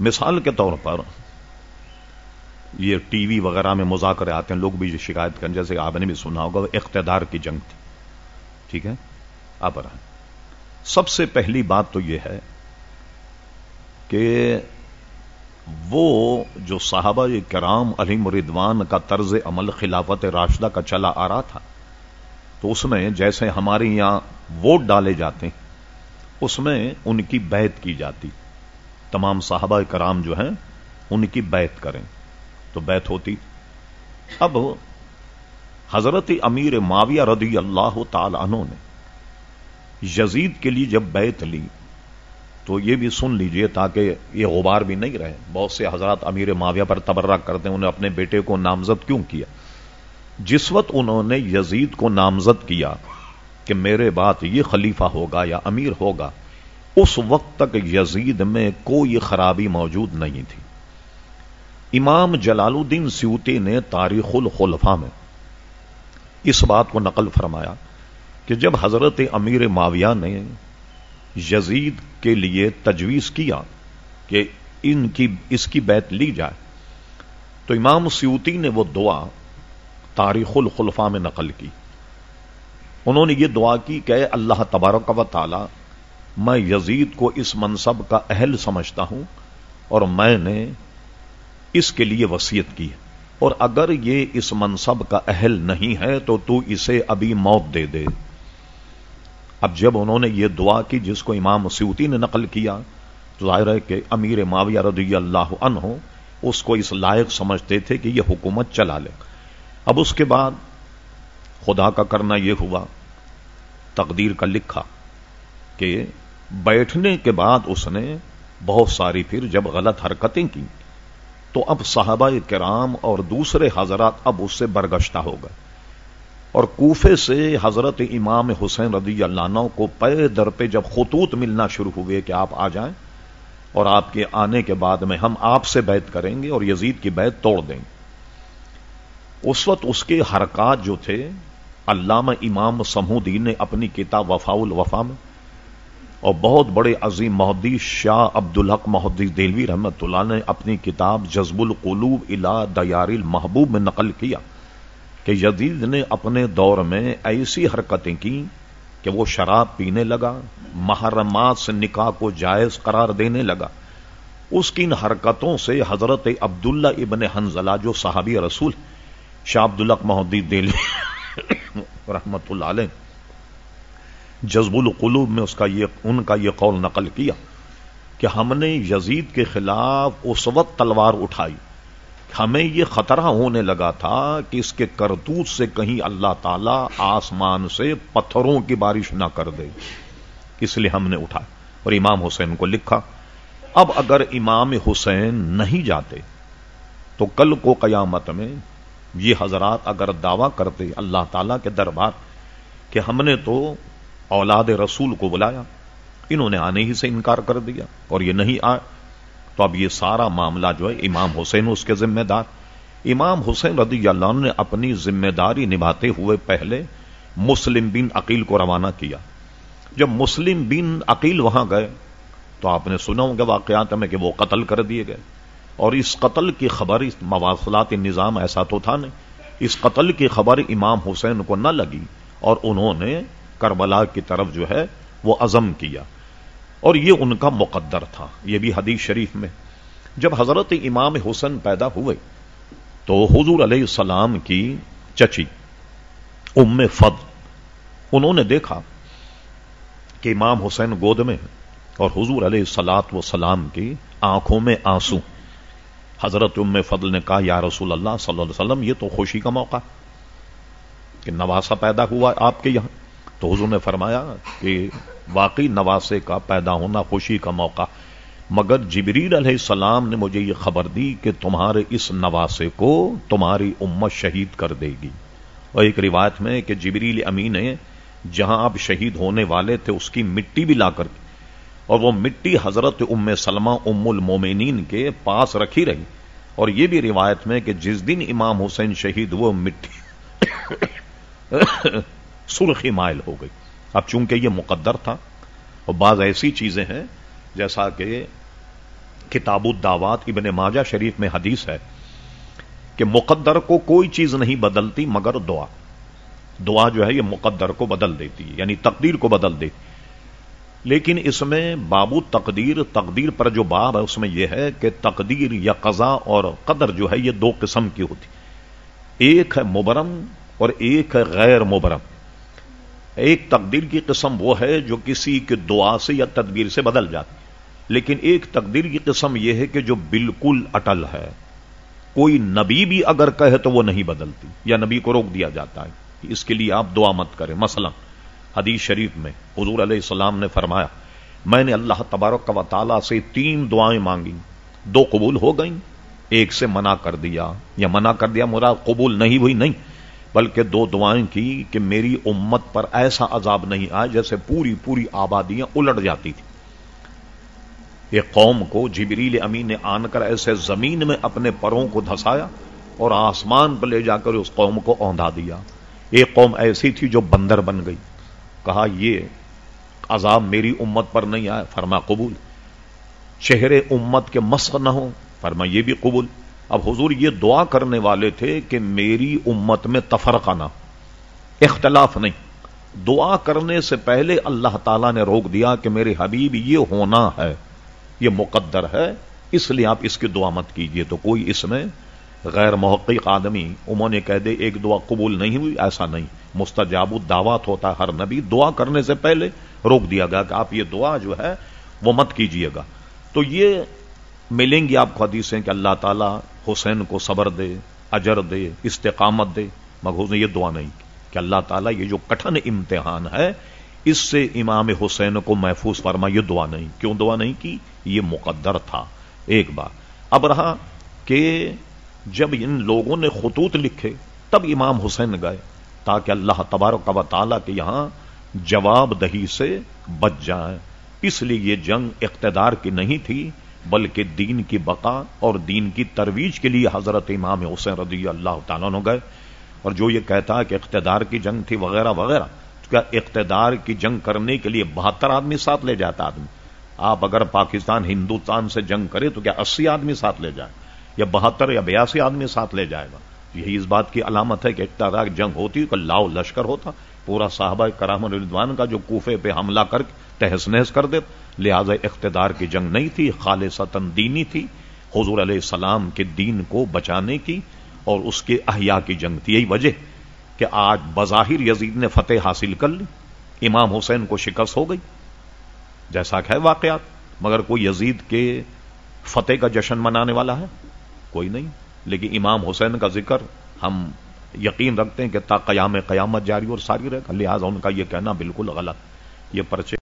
مثال کے طور پر یہ ٹی وی وغیرہ میں مذاکرے آتے ہیں، لوگ بھی شکایت کریں، جیسے آپ نے بھی سنا ہوگا، وہ اقتدار کی جنگ تھی۔ ٹھیک ہے؟ آپ سب سے پہلی بات تو یہ ہے کہ وہ جو صحابہ کرام علی مردوان کا طرز عمل خلافت راشدہ کا چلا آ رہا تھا، تو اس میں جیسے ہمارے یہاں ووٹ ڈالے جاتے ہیں، اس میں ان کی بیعت کی جاتی۔ تمام صحابہ کرام جو ہیں، ان کی بیعت کریں۔ تو بیعت ہوتی۔ اب حضرت امیر معاویہ رضی اللہ تعالی عنہ نے یزید کے لیے جب بیعت لی، تو یہ بھی سن لیجیے تاکہ یہ غبار بھی نہیں رہے۔ بہت سے حضرات امیر معاویہ پر تبرہ کرتے ہیں، انہیں اپنے بیٹے کو نامزد کیوں کیا؟ جس وقت انہوں نے یزید کو نامزد کیا کہ میرے بات یہ خلیفہ ہوگا یا امیر ہوگا اس وقت تک یزید میں کوئی خرابی موجود نہیں تھی۔ امام جلال الدین سیوتی نے تاریخ الخلفا میں اس بات کو نقل فرمایا کہ جب حضرت امیر معاویہ نے یزید کے لیے تجویز کیا کہ ان کی، اس کی بیت لی جائے، تو امام سیوتی نے وہ دعا تاریخ الخلفا میں نقل کی۔ انہوں نے یہ دعا کی کہ اللہ تبارک و تعالی میں یزید کو اس منصب کا اہل سمجھتا ہوں اور میں نے اس کے لیے وسیعت کی اور اگر یہ اس منصب کا اہل نہیں ہے تو تو اسے ابھی موت دے دے۔ اب جب انہوں نے یہ دعا کی جس کو امام سیوتی نے نقل کیا، تو ظاہر ہے کہ امیر معاویہ رضی اللہ عنہ اس کو اس لائق سمجھتے تھے کہ یہ حکومت چلا لے۔ اب اس کے بعد خدا کا کرنا یہ ہوا، تقدیر کا لکھا کہ بیٹھنے کے بعد اس نے بہت ساری پھر جب غلط حرکتیں کی، تو اب صحابہ کرام اور دوسرے حضرات اب اس سے برگشتہ ہو گئے۔ اور کوفے سے حضرت امام حسین رضی اللہ عنہ کو پے در پہ جب خطوط ملنا شروع ہوئے کہ آپ آ جائیں اور آپ کے آنے کے بعد میں ہم آپ سے بیت کریں گے اور یزید کی بیت توڑ دیں۔ گے اس وقت اس کے حرکات جو تھے، علامہ امام سمودی نے اپنی کتاب وفا الوفا میں اور بہت بڑے عظیم محدث شاہ عبد الحق دلوی رحمت اللہ نے اپنی کتاب جذب القلوب الا دیار المحبوب میں نقل کیا کہ یزید نے اپنے دور میں ایسی حرکتیں کی کہ وہ شراب پینے لگا، محرمات سے نکاح کو جائز قرار دینے لگا۔ اس کی ان حرکتوں سے حضرت عبداللہ ابن حنزلہ، جو صحابی رسول، شاہ عبد الحق محدود دلوی رحمت اللہ علیہ جذب القلوب میں اس کا یہ ان کا یہ قول نقل کیا کہ ہم نے یزید کے خلاف اس وقت تلوار اٹھائی۔ ہمیں یہ خطرہ ہونے لگا تھا کہ اس کے کرتوت سے کہیں اللہ تعالی آسمان سے پتھروں کی بارش نہ کر دے۔ اس لیے ہم نے اٹھا اور امام حسین کو لکھا، اب اگر امام حسین نہیں جاتے تو کل کو قیامت میں یہ حضرات اگر دعویٰ کرتے اللہ تعالی کے دربار کہ ہم نے تو اولاد رسول کو بلایا انہوں نے آنے ہی سے انکار کر دیا اور یہ نہیں آئے تو اب یہ سارا معاملہ جو ہے امام حسین اس کے ذمہ دار امام حسین رضی اللہ عنہ نے اپنی ذمہ داری نبھاتے ہوئے پہلے مسلم بن عقیل کو روانہ کیا جب مسلم بن عقیل وہاں گئے تو آپ نے سنا ہوں گے واقعات میں کہ وہ قتل کر دیے گئے اور اس قتل کی خبر اس مواصلات نظام ایسا تو تھا نہیں اس قتل کی خبر امام حسین کو نہ لگی اور انہوں نے کربلا کی طرف جو ہے وہ عزم کیا اور یہ ان کا مقدر تھا یہ بھی حدیث شریف میں جب حضرت امام حسن پیدا ہوئے تو حضور علیہ السلام کی چچی ام فد انہوں نے دیکھا کہ امام حسین گود میں اور حضور علیہ سلاد و سلام کی آنکھوں میں آنسو۔ حضرت ام فضل نے کہا، یا رسول اللہ صلی اللہ علیہ وسلم، یہ تو خوشی کا موقع کہ نواسا پیدا ہوا آپ کے یہاں۔ تو حضور نے فرمایا کہ واقعی نواسے کا پیدا ہونا خوشی کا موقع۔ مگر جبریل علیہ السلام نے مجھے یہ خبر دی کہ تمہارے اس نواسے کو تمہاری امت شہید کر دے گی۔ اور ایک روایت میں کہ جبریل امین نے جہاں آپ شہید ہونے والے تھے، اس کی مٹی بھی لا کر اور وہ مٹی حضرت ام سلمہ ام المومنین کے پاس رکھی رہی۔ اور یہ بھی روایت میں کہ جس دن امام حسین شہید وہ مٹی سرخی مائل ہو گئی۔ اب چونکہ یہ مقدر تھا اور بعض ایسی چیزیں ہیں جیسا کہ کتاب الدعوات ابن ماجہ شریف میں حدیث ہے کہ مقدر کو کوئی چیز نہیں بدلتی مگر دعا۔ دعا جو ہے یہ مقدر کو بدل دیتی ہے یعنی تقدیر کو بدل دیتی لیکن اس میں بابو تقدیر تقدیر پر جو باب ہے اس میں یہ ہے کہ تقدیر یا قضا اور قدر جو ہے یہ دو قسم کی ہوتی۔ ایک ہے مبرم اور ایک ہے غیر مبرم۔ ایک تقدیر کی قسم وہ ہے جو کسی کے دعا سے یا تدبیر سے بدل جاتی لیکن ایک تقدیر کی قسم یہ ہے کہ جو بالکل اٹل ہے۔ کوئی نبی بھی اگر کہے تو وہ نہیں بدلتی، یا نبی کو روک دیا جاتا ہے اس کے لیے آپ دعا مت کریں۔ مثلا حدیث شریف میں حضور علیہ السلام نے فرمایا، میں نے اللہ تبارک و تعالیٰ سے تین دعائیں مانگی دو قبول ہو گئیں، ایک سے منع کر دیا، یا منع کر دیا مراد قبول نہیں ہوئی، نہیں۔ بلکہ دو دعائیں کی کہ میری امت پر ایسا عذاب نہیں آیا جیسے پوری پوری آبادیاں الٹ جاتی تھی ایک قوم کو جبریل امین نے آن کر ایسے زمین میں اپنے پروں کو دھسایا اور آسمان پر لے جا کر اس قوم کو اوندھا دیا۔ ایک قوم ایسی تھی جو بندر بن گئی۔ کہا، یہ عذاب میری امت پر نہیں آیا فرما، قبول۔ چہرے امت کے مسخ نہ ہو فرما، یہ بھی قبول۔ اب حضور یہ دعا کرنے والے تھے کہ میری امت میں تفرقہ نہ اختلاف نہیں۔ دعا کرنے سے پہلے اللہ تعالی نے روک دیا کہ میرے حبیب یہ ہونا ہے، یہ مقدر ہے، اس لیے آپ اس کی دعا مت کیجیے۔ تو کوئی اس میں غیر محقق آدمی، انہوں نے کہہ دے ایک دعا قبول نہیں ہوئی، ایسا نہیں۔ مستجاب الدعوات ہوتا ہر نبی دعا کرنے سے پہلے روک دیا گیا کہ آپ یہ دعا جو ہے وہ مت کیجیے گا۔ تو یہ ملیں گی آپ کو حدیثیں کہ اللہ تعالیٰ حسین کو صبر دے، اجر دے، استقامت دے۔ مگر نے یہ دعا نہیں کہ اللہ تعالیٰ یہ جو کٹھن امتحان ہے، اس سے امام حسین کو محفوظ فرما یہ دعا نہیں۔ کیوں دعا نہیں کی؟ یہ مقدر تھا۔ ایک بار اب رہا کہ جب ان لوگوں نے خطوط لکھے، تب امام حسین گئے تاکہ اللہ تبارک و تعالیٰ کے یہاں جواب دہی سے بچ جائیں۔ اس لیے یہ جنگ اقتدار کی نہیں تھی۔ بلکہ دین کی بقا اور دین کی ترویج کے لیے حضرت امام حسین رضی اللہ تعالیٰ نے گئے اور جو یہ کہتا کہ اقتدار کی جنگ تھی وغیرہ وغیرہ کیا اقتدار کی جنگ کرنے کے لیے بہتر آدمی ساتھ لے جاتا آدمی؟ آپ اگر پاکستان ہندوستان سے جنگ کرے تو کیا اسی آدمی ساتھ لے جائے؟ یا بہتر یا بیاسی آدمی ساتھ لے جائے گا؟ یہی اس بات کی علامت ہے کہ اقتدار جنگ ہوتی تو لاؤ لشکر ہوتا؟ پورا صحابہ کرام الردوان کا جو کوفے پہ حملہ کر تہس نہس کر دے، لہذا اقتدار کی جنگ نہیں تھی خالص دینی تھی۔ حضور علیہ السلام کے دین کو بچانے کی اور اس کے احیاء کی جنگ تھی۔ یہی وجہ کہ آج بظاہر یزید نے فتح حاصل کر لی، امام حسین کو شکست ہو گئی۔ جیسا کہ ہے واقعات، مگر کوئی یزید کے فتح کا جشن منانے والا ہے؟ کوئی نہیں۔ لیکن امام حسین کا ذکر ہم یقین رکھتے ہیں کہ تا قیام قیامت جاری اور ساری رہے گا لہٰذا ان کا یہ کہنا بالکل غلط۔ یہ پرچے